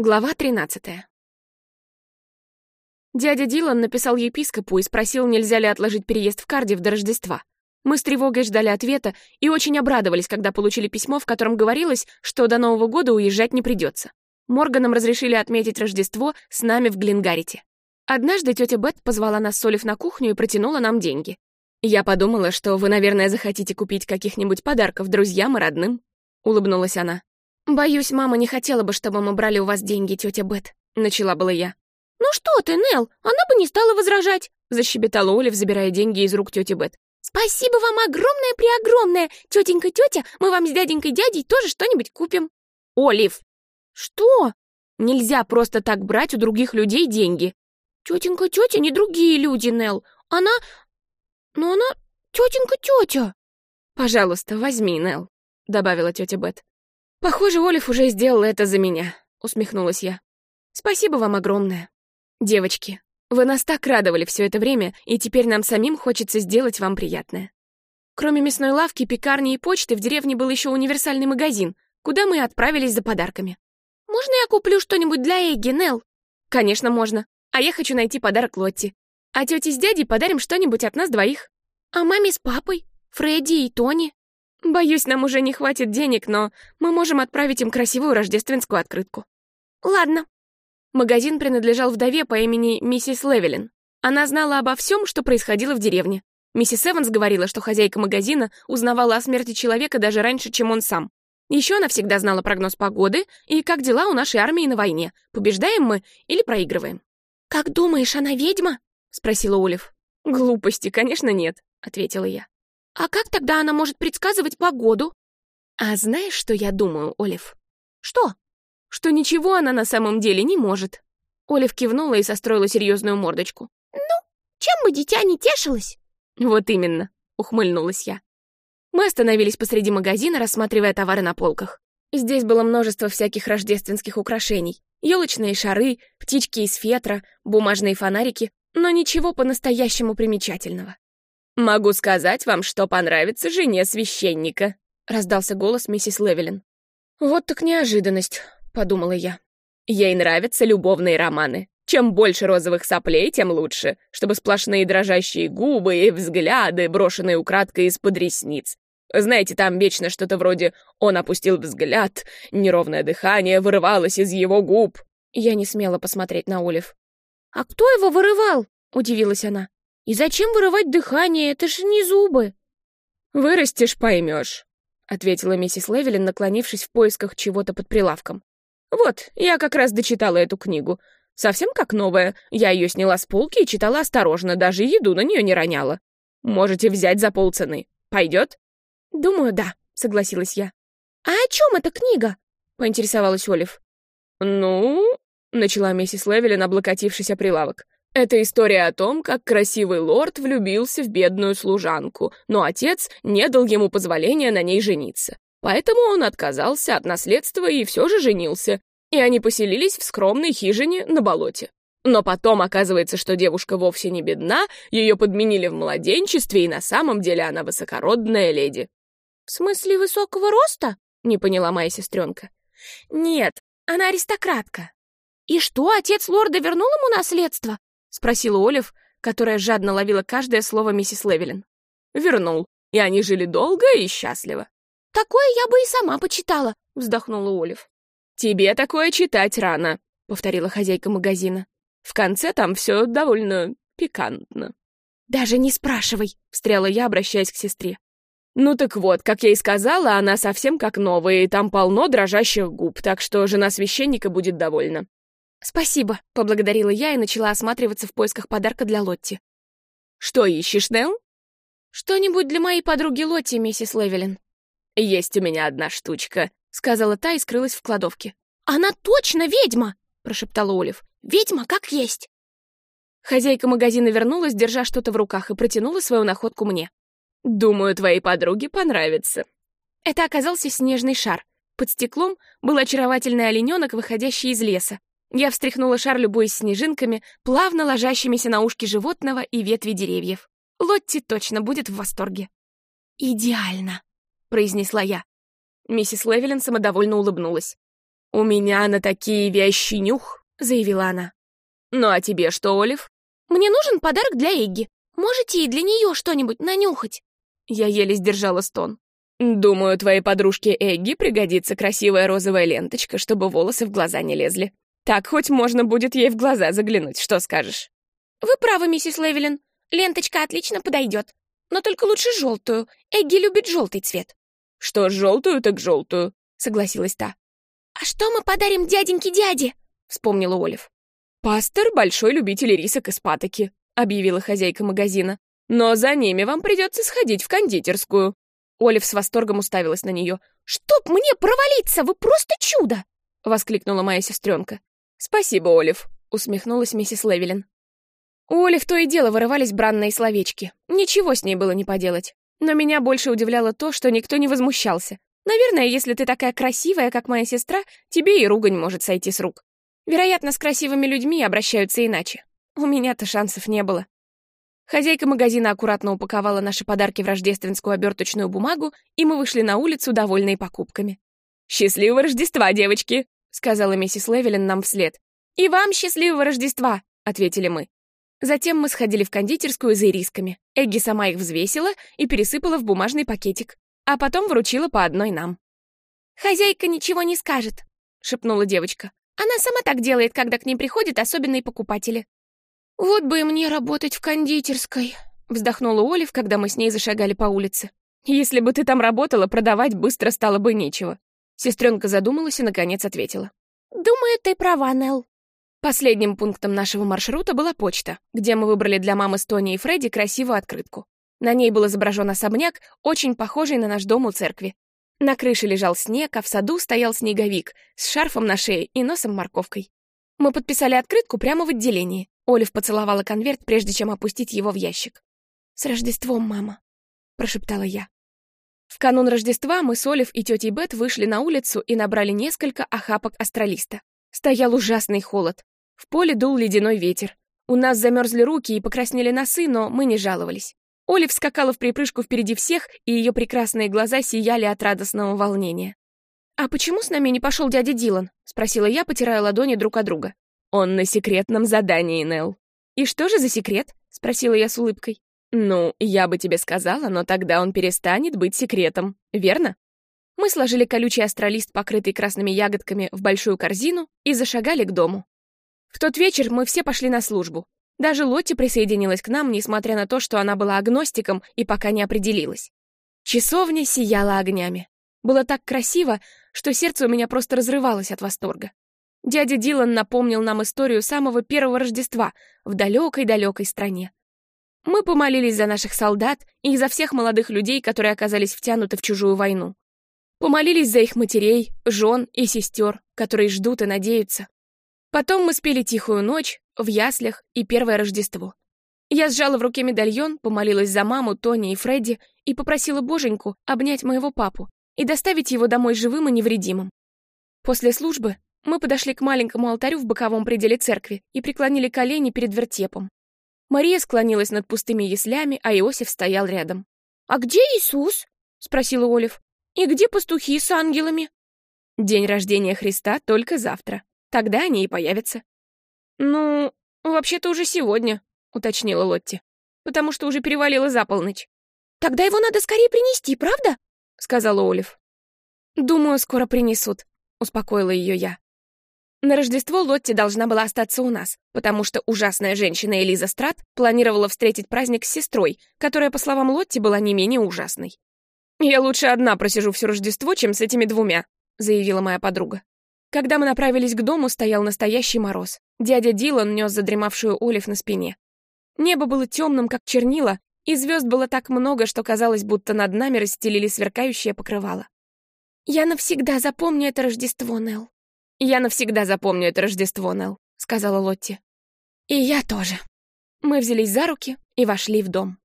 Глава 13. Дядя Дилан написал епископу и спросил, нельзя ли отложить переезд в Кардив до Рождества. Мы с тревогой ждали ответа и очень обрадовались, когда получили письмо, в котором говорилось, что до Нового года уезжать не придется. Морганам разрешили отметить Рождество с нами в Глингарите. Однажды тетя Бет позвала нас Солив на кухню и протянула нам деньги. «Я подумала, что вы, наверное, захотите купить каких-нибудь подарков друзьям и родным», — улыбнулась она. «Боюсь, мама не хотела бы, чтобы мы брали у вас деньги, тетя Бет», — начала была я. «Ну что ты, Нел, она бы не стала возражать», — защебетала Олив, забирая деньги из рук тети Бет. «Спасибо вам огромное-преогромное! Тетенька-тетя, мы вам с дяденькой-дядей тоже что-нибудь купим». «Олив!» «Что?» «Нельзя просто так брать у других людей деньги». «Тетенька-тетя не другие люди, Нел. Она... Но она тетенька-тетя». «Пожалуйста, возьми, Нел», — добавила тетя Бет. «Похоже, Олив уже сделала это за меня», — усмехнулась я. «Спасибо вам огромное. Девочки, вы нас так радовали все это время, и теперь нам самим хочется сделать вам приятное». Кроме мясной лавки, пекарни и почты, в деревне был еще универсальный магазин, куда мы отправились за подарками. «Можно я куплю что-нибудь для Эгги, Нелл?» «Конечно, можно. А я хочу найти подарок Лотти. А тете с дядей подарим что-нибудь от нас двоих». «А маме с папой? Фредди и Тони?» Боюсь, нам уже не хватит денег, но мы можем отправить им красивую рождественскую открытку. Ладно. Магазин принадлежал вдове по имени миссис Левелин. Она знала обо всем, что происходило в деревне. Миссис Эванс говорила, что хозяйка магазина узнавала о смерти человека даже раньше, чем он сам. Еще она всегда знала прогноз погоды и как дела у нашей армии на войне. Побеждаем мы или проигрываем. «Как думаешь, она ведьма?» — спросила Олив. «Глупости, конечно, нет», — ответила я. А как тогда она может предсказывать погоду? А знаешь, что я думаю, Олив? Что? Что ничего она на самом деле не может. Олив кивнула и состроила серьезную мордочку. Ну, чем бы дитя не тешилось? Вот именно, ухмыльнулась я. Мы остановились посреди магазина, рассматривая товары на полках. Здесь было множество всяких рождественских украшений. Елочные шары, птички из фетра, бумажные фонарики, но ничего по-настоящему примечательного. «Могу сказать вам, что понравится жене священника», — раздался голос миссис Левелин. «Вот так неожиданность», — подумала я. «Ей нравятся любовные романы. Чем больше розовых соплей, тем лучше, чтобы сплошные дрожащие губы и взгляды, брошенные украдкой из-под ресниц. Знаете, там вечно что-то вроде «он опустил взгляд», неровное дыхание вырывалось из его губ». Я не смела посмотреть на Олив. «А кто его вырывал?» — удивилась она. И зачем вырывать дыхание? Это же не зубы. Вырастешь, поймешь, ответила миссис Левелин, наклонившись в поисках чего-то под прилавком. Вот, я как раз дочитала эту книгу. Совсем как новая. Я ее сняла с полки и читала осторожно, даже еду на нее не роняла. Можете взять за полцены. Пойдет? Думаю, да, согласилась я. А о чем эта книга? поинтересовалась Олив. Ну, начала миссис Левелин, облокотившись о прилавок. Это история о том, как красивый лорд влюбился в бедную служанку, но отец не дал ему позволения на ней жениться. Поэтому он отказался от наследства и все же женился, и они поселились в скромной хижине на болоте. Но потом оказывается, что девушка вовсе не бедна, ее подменили в младенчестве, и на самом деле она высокородная леди. «В смысле высокого роста?» — не поняла моя сестренка. «Нет, она аристократка». «И что, отец лорда вернул ему наследство?» — спросила Олив, которая жадно ловила каждое слово миссис Левелин. «Вернул, и они жили долго и счастливо». «Такое я бы и сама почитала», — вздохнула Олив. «Тебе такое читать рано», — повторила хозяйка магазина. «В конце там все довольно пикантно». «Даже не спрашивай», — встряла я, обращаясь к сестре. «Ну так вот, как я и сказала, она совсем как новая, и там полно дрожащих губ, так что жена священника будет довольна. «Спасибо», — поблагодарила я и начала осматриваться в поисках подарка для Лотти. «Что ищешь, Нелл?» «Что-нибудь для моей подруги Лотти, миссис Левелин». «Есть у меня одна штучка», — сказала та и скрылась в кладовке. «Она точно ведьма!» — прошептала Олив. «Ведьма как есть!» Хозяйка магазина вернулась, держа что-то в руках, и протянула свою находку мне. «Думаю, твоей подруге понравится». Это оказался снежный шар. Под стеклом был очаровательный олененок, выходящий из леса. Я встряхнула шар, любуясь снежинками, плавно ложащимися на ушки животного и ветви деревьев. Лотти точно будет в восторге. «Идеально», — произнесла я. Миссис Левелин самодовольно улыбнулась. «У меня на такие вещи нюх», — заявила она. «Ну а тебе что, Олив?» «Мне нужен подарок для Эгги. Можете и для нее что-нибудь нанюхать?» Я еле сдержала стон. «Думаю, твоей подружке Эгги пригодится красивая розовая ленточка, чтобы волосы в глаза не лезли. Так хоть можно будет ей в глаза заглянуть, что скажешь?» «Вы правы, миссис Левелин. Ленточка отлично подойдет. Но только лучше желтую. Эгги любит желтый цвет». «Что желтую, так желтую», — согласилась та. «А что мы подарим дяденьке-дяде?» — вспомнила Олив. «Пастор — большой любитель рисок из патоки», — объявила хозяйка магазина. «Но за ними вам придется сходить в кондитерскую». Олив с восторгом уставилась на нее. «Чтоб мне провалиться! Вы просто чудо!» — воскликнула моя сестренка. «Спасибо, Олив», — усмехнулась миссис Левелин. У Олив то и дело вырывались бранные словечки. Ничего с ней было не поделать. Но меня больше удивляло то, что никто не возмущался. Наверное, если ты такая красивая, как моя сестра, тебе и ругань может сойти с рук. Вероятно, с красивыми людьми обращаются иначе. У меня-то шансов не было. Хозяйка магазина аккуратно упаковала наши подарки в рождественскую оберточную бумагу, и мы вышли на улицу, довольные покупками. «Счастливого Рождества, девочки!» — сказала миссис Левелин нам вслед. «И вам счастливого Рождества!» — ответили мы. Затем мы сходили в кондитерскую за ирисками. Эгги сама их взвесила и пересыпала в бумажный пакетик, а потом вручила по одной нам. «Хозяйка ничего не скажет», — шепнула девочка. «Она сама так делает, когда к ней приходят особенные покупатели». «Вот бы и мне работать в кондитерской», — вздохнула Олив, когда мы с ней зашагали по улице. «Если бы ты там работала, продавать быстро стало бы нечего». Сестренка задумалась и, наконец, ответила. «Думаю, ты права, Нелл». Последним пунктом нашего маршрута была почта, где мы выбрали для мамы с Тони и Фредди красивую открытку. На ней был изображен особняк, очень похожий на наш дом у церкви. На крыше лежал снег, а в саду стоял снеговик с шарфом на шее и носом морковкой. Мы подписали открытку прямо в отделении. Олив поцеловала конверт, прежде чем опустить его в ящик. «С Рождеством, мама!» — прошептала я. В канун Рождества мы с Олив и тетей Бет вышли на улицу и набрали несколько охапок астралиста. Стоял ужасный холод. В поле дул ледяной ветер. У нас замерзли руки и покраснели носы, но мы не жаловались. Олив скакала в припрыжку впереди всех, и ее прекрасные глаза сияли от радостного волнения. «А почему с нами не пошел дядя Дилан?» — спросила я, потирая ладони друг от друга. «Он на секретном задании, Нелл». «И что же за секрет?» — спросила я с улыбкой. «Ну, я бы тебе сказала, но тогда он перестанет быть секретом, верно?» Мы сложили колючий астролист, покрытый красными ягодками, в большую корзину и зашагали к дому. В тот вечер мы все пошли на службу. Даже Лотти присоединилась к нам, несмотря на то, что она была агностиком и пока не определилась. Часовня сияла огнями. Было так красиво, что сердце у меня просто разрывалось от восторга. Дядя Дилан напомнил нам историю самого первого Рождества в далекой-далекой стране. Мы помолились за наших солдат и за всех молодых людей, которые оказались втянуты в чужую войну. Помолились за их матерей, жен и сестер, которые ждут и надеются. Потом мы спели «Тихую ночь» в яслях и первое Рождество. Я сжала в руке медальон, помолилась за маму, Тони и Фредди и попросила боженьку обнять моего папу и доставить его домой живым и невредимым. После службы мы подошли к маленькому алтарю в боковом пределе церкви и преклонили колени перед вертепом. Мария склонилась над пустыми яслями, а Иосиф стоял рядом. «А где Иисус?» — спросила Олив. «И где пастухи с ангелами?» «День рождения Христа только завтра. Тогда они и появятся». «Ну, вообще-то уже сегодня», — уточнила Лотти. «Потому что уже перевалило за полночь». «Тогда его надо скорее принести, правда?» — сказала Олив. «Думаю, скоро принесут», — успокоила ее я. На Рождество Лотти должна была остаться у нас, потому что ужасная женщина Элиза Страт планировала встретить праздник с сестрой, которая, по словам Лотти, была не менее ужасной. «Я лучше одна просижу все Рождество, чем с этими двумя», — заявила моя подруга. Когда мы направились к дому, стоял настоящий мороз. Дядя Дилан нес задремавшую Олив на спине. Небо было темным, как чернила, и звезд было так много, что казалось, будто над нами расстелили сверкающее покрывало. «Я навсегда запомню это Рождество, Нелл». «Я навсегда запомню это Рождество, Нелл», — сказала Лотти. «И я тоже». Мы взялись за руки и вошли в дом.